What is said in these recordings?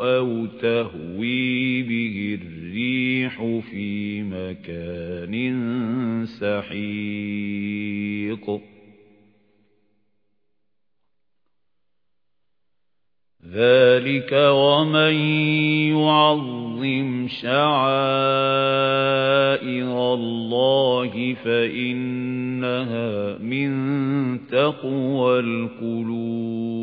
أَوْ تَهْوِي بِهِ الرِّيحُ فِي مَكَانٍ سَحِيقٍ. ذَلِكَ وَمَن يُعَظِّمْ شَعَائِرَ اللَّهِ فَإِنَّهَا مِن تَقْوَى الْقُلُوبِ.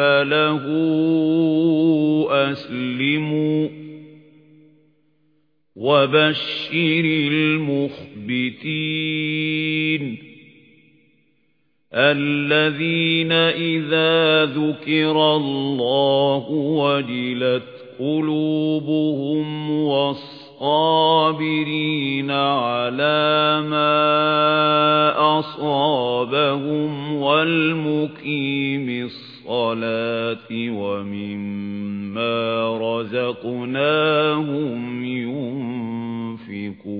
فَلَهُ أَسْلِمُوا وَبَشِّرِ الْمُخْبِتِينَ الَّذِينَ إِذَا ذُكِرَ اللَّهُ وَجِلَتْ قُلُوبُهُمْ وَالصَّابِرِينَ عَلَى مَا أَصَابَهُمْ وَالْمُقِيمِي الصَّلَاةِ وَمِمَّا رَزَقْنَاهُمْ يُنْفِقُونَ.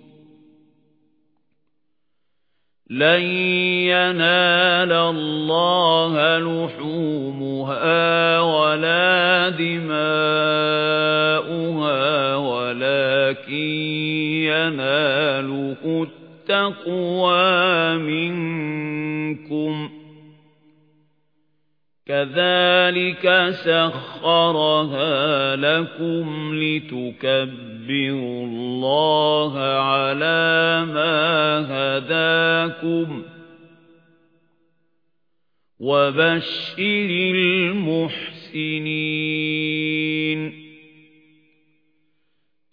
لَن يَنَالَ اللَّهَ لُحُومُهَا وَلَا دِمَاؤُهَا وَلَكِن يَنَالُهُ التَّقْوَى مِنكُمْ كَذَلِكَ سَخَّرَهَا لَكُمْ لِتُكَبِّرُوا اللَّهَ عَلَى مَا هَدَاكُمْ وَبَشِّرِ الْمُحْسِنِينَ.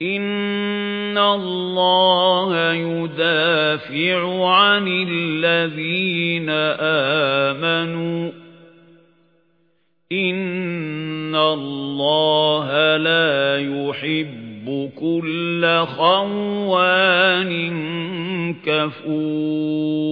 إِنَّ اللَّهَ يُدَافِعُ عَنِ الَّذِينَ آمَنُوا إِنَّ اللَّهَ لَا يُحِبُّ كُلَّ خَوَّانٍ كَفُورٍ